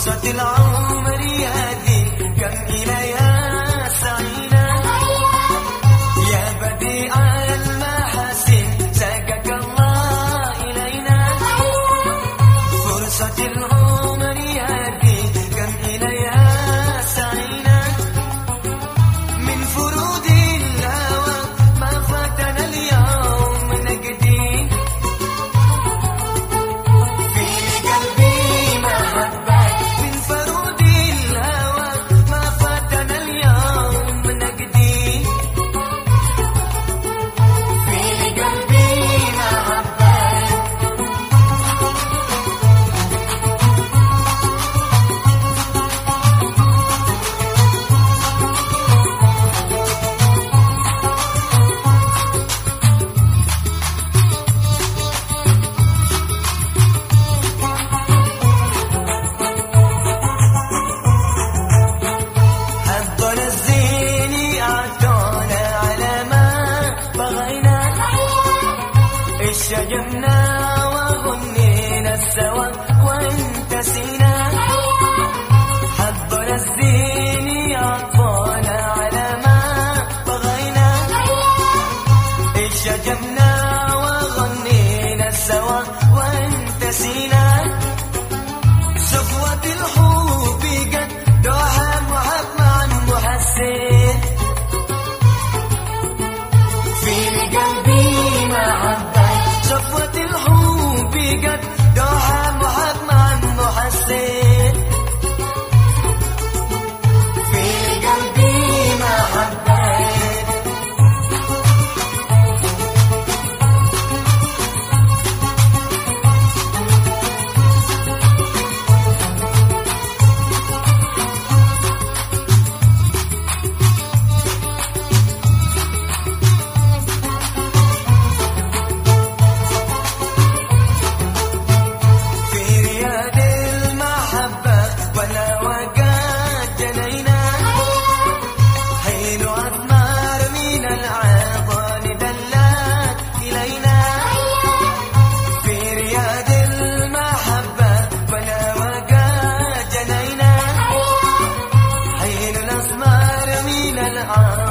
Something. I شجبنا وغنينا سوا وانتسينا حضر الأنعام